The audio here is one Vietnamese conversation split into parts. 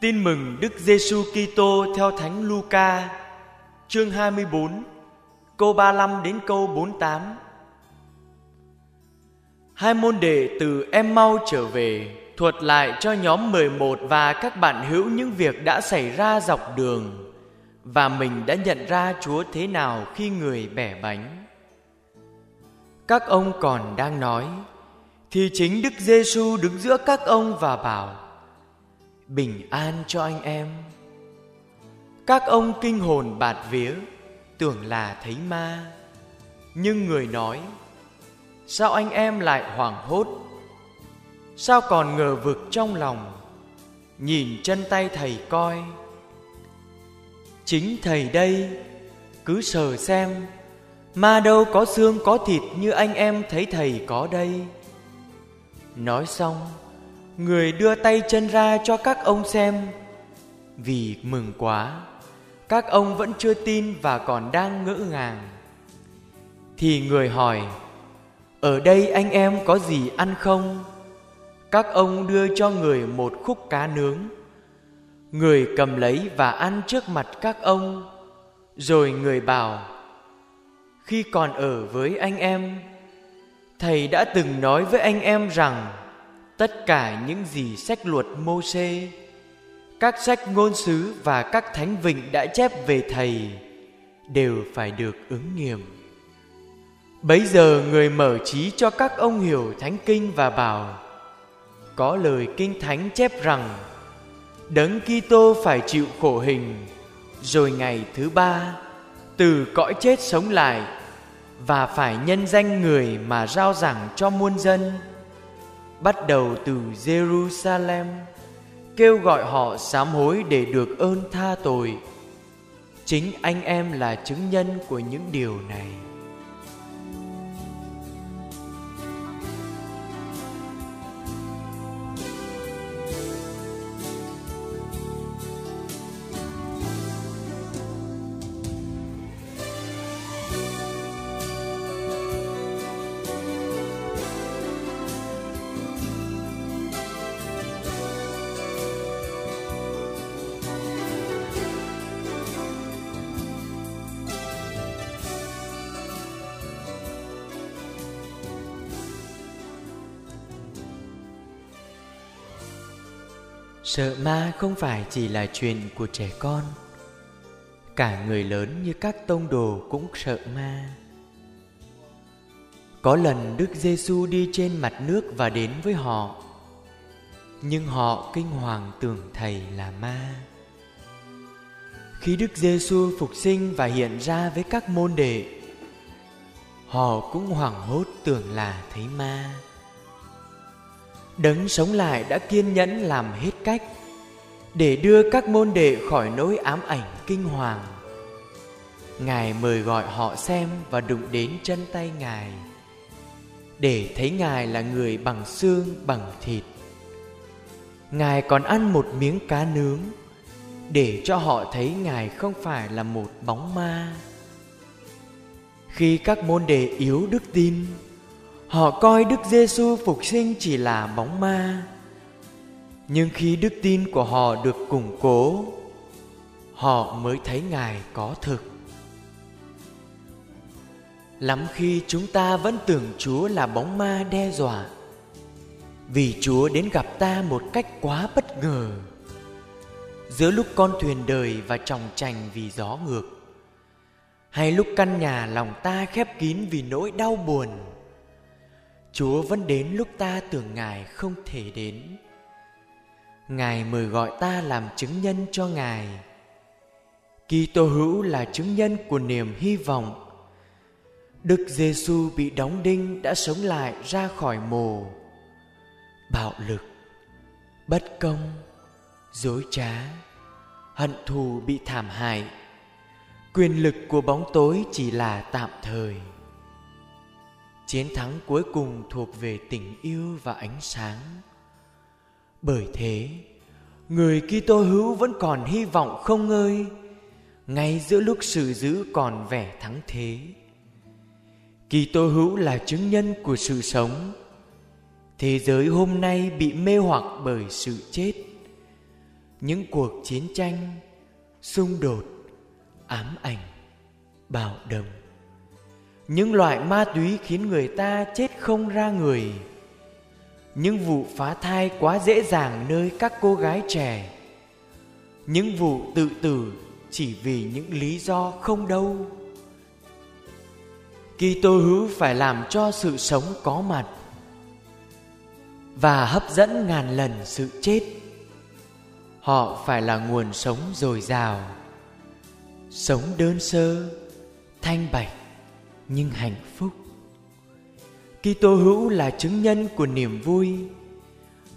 Tin mừng Đức Giêsu Kitô theo Thánh Luca, chương 24, câu 35 đến câu 48. Hai môn đệ từ Em Mau trở về, thuật lại cho nhóm 11 và các bạn hữu những việc đã xảy ra dọc đường và mình đã nhận ra Chúa thế nào khi người bẻ bánh. Các ông còn đang nói thì chính Đức Giêsu đứng giữa các ông và bảo: Bình an cho anh em. Các ông kinh hồn bạt vía, tưởng là thấy ma. Nhưng người nói: Sao anh em lại hoảng hốt? Sao còn ngờ vực trong lòng? Nhìn chân tay thầy coi. Chính thầy đây, cứ sờ xem, ma đâu có xương có thịt như anh em thấy thầy có đây. Nói xong, người đưa tay chân ra cho các ông xem. Vì mừng quá, các ông vẫn chưa tin và còn đang ngỡ ngàng. Thì người hỏi, ở đây anh em có gì ăn không? Các ông đưa cho người một khúc cá nướng. Người cầm lấy và ăn trước mặt các ông. Rồi người bảo, khi còn ở với anh em, Thầy đã từng nói với anh em rằng tất cả những gì sách luật mô xê các sách ngôn sứ và các thánh vịnh đã chép về thầy đều phải được ứng nghiệm. Bấy giờ người mở trí cho các ông hiểu thánh kinh và bảo, có lời kinh thánh chép rằng, đấng Kitô phải chịu khổ hình, rồi ngày thứ ba, từ cõi chết sống lại và phải nhân danh người mà rao giảng cho muôn dân bắt đầu từ Jerusalem, kêu gọi họ sám hối để được ơn tha tội. Chính anh em là chứng nhân của những điều này. Sợ ma không phải chỉ là chuyện của trẻ con. Cả người lớn như các tông đồ cũng sợ ma. Có lần Đức Giêsu đi trên mặt nước và đến với họ. Nhưng họ kinh hoàng tưởng Thầy là ma. Khi Đức Giêsu phục sinh và hiện ra với các môn đệ, Họ cũng hoảng hốt tưởng là thấy ma. Đấng sống lại đã kiên nhẫn làm hết cách để đưa các môn đệ khỏi nỗi ám ảnh kinh hoàng. Ngài mời gọi họ xem và đụng đến chân tay Ngài để thấy Ngài là người bằng xương bằng thịt. Ngài còn ăn một miếng cá nướng để cho họ thấy Ngài không phải là một bóng ma. Khi các môn đệ yếu đức tin, Họ coi Đức Giêsu phục sinh chỉ là bóng ma. Nhưng khi đức tin của họ được củng cố, họ mới thấy Ngài có thực. Lắm khi chúng ta vẫn tưởng Chúa là bóng ma đe dọa Vì Chúa đến gặp ta một cách quá bất ngờ Giữa lúc con thuyền đời và tròng trành vì gió ngược Hay lúc căn nhà lòng ta khép kín vì nỗi đau buồn Chúa vẫn đến lúc ta tưởng Ngài không thể đến. Ngài mời gọi ta làm chứng nhân cho Ngài. Kitô hữu là chứng nhân của niềm hy vọng. Đức Giêsu bị đóng đinh đã sống lại ra khỏi mồ. Bạo lực, bất công, dối trá, hận thù bị thảm hại. Quyền lực của bóng tối chỉ là tạm thời chiến thắng cuối cùng thuộc về tình yêu và ánh sáng. Bởi thế, người Kitô hữu vẫn còn hy vọng không ngơi, ngay giữa lúc sự dữ còn vẻ thắng thế. Kitô hữu là chứng nhân của sự sống. Thế giới hôm nay bị mê hoặc bởi sự chết. Những cuộc chiến tranh, xung đột, ám ảnh, bạo động những loại ma túy khiến người ta chết không ra người. Những vụ phá thai quá dễ dàng nơi các cô gái trẻ. Những vụ tự tử chỉ vì những lý do không đâu. Kitô hữu phải làm cho sự sống có mặt và hấp dẫn ngàn lần sự chết. Họ phải là nguồn sống dồi dào, sống đơn sơ, thanh bạch nhưng hạnh phúc. Kitô hữu là chứng nhân của niềm vui.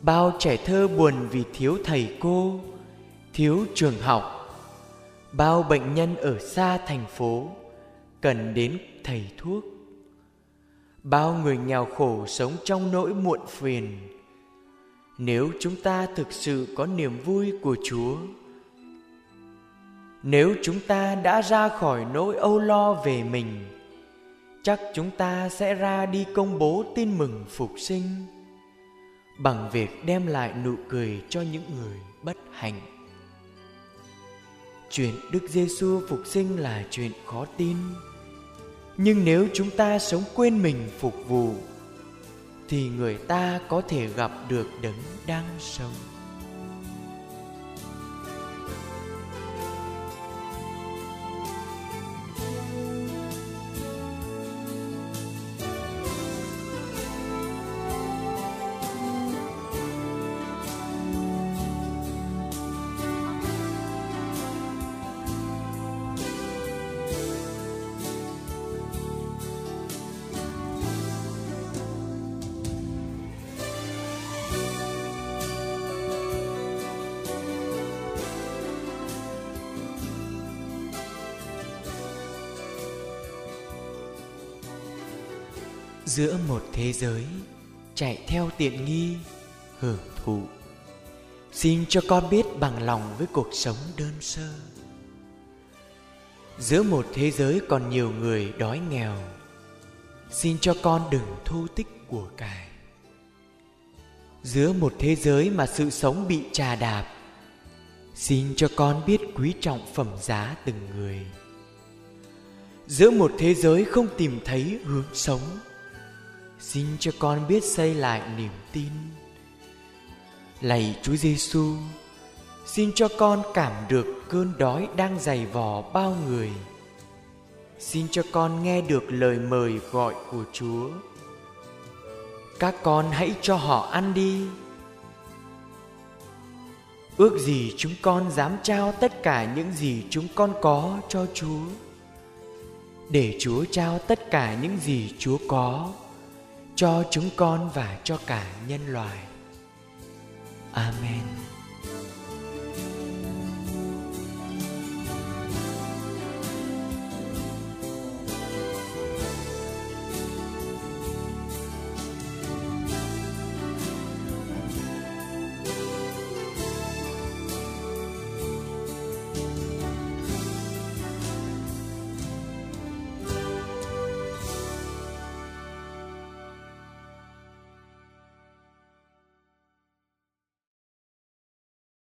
Bao trẻ thơ buồn vì thiếu thầy cô, thiếu trường học. Bao bệnh nhân ở xa thành phố cần đến thầy thuốc. Bao người nghèo khổ sống trong nỗi muộn phiền. Nếu chúng ta thực sự có niềm vui của Chúa, nếu chúng ta đã ra khỏi nỗi âu lo về mình, chắc chúng ta sẽ ra đi công bố tin mừng phục sinh bằng việc đem lại nụ cười cho những người bất hạnh. Chuyện Đức Giêsu phục sinh là chuyện khó tin. Nhưng nếu chúng ta sống quên mình phục vụ, thì người ta có thể gặp được đấng đang sống. Giữa một thế giới, chạy theo tiện nghi, hưởng thụ. Xin cho con biết bằng lòng với cuộc sống đơn sơ. Giữa một thế giới còn nhiều người đói nghèo, xin cho con đừng thu tích của cải. Giữa một thế giới mà sự sống bị trà đạp, xin cho con biết quý trọng phẩm giá từng người. Giữa một thế giới không tìm thấy hướng sống xin cho con biết xây lại niềm tin. Lạy chúa giêsu xin cho con cảm được cơn đói đang dày vò bao người. Xin cho con nghe được lời mời gọi của chúa. Các con hãy cho họ ăn đi. Ước gì chúng con dám trao tất cả những gì chúng con có cho chúa. Để chúa trao tất cả những gì chúa có cho chúng con và cho cả nhân loại. Amen.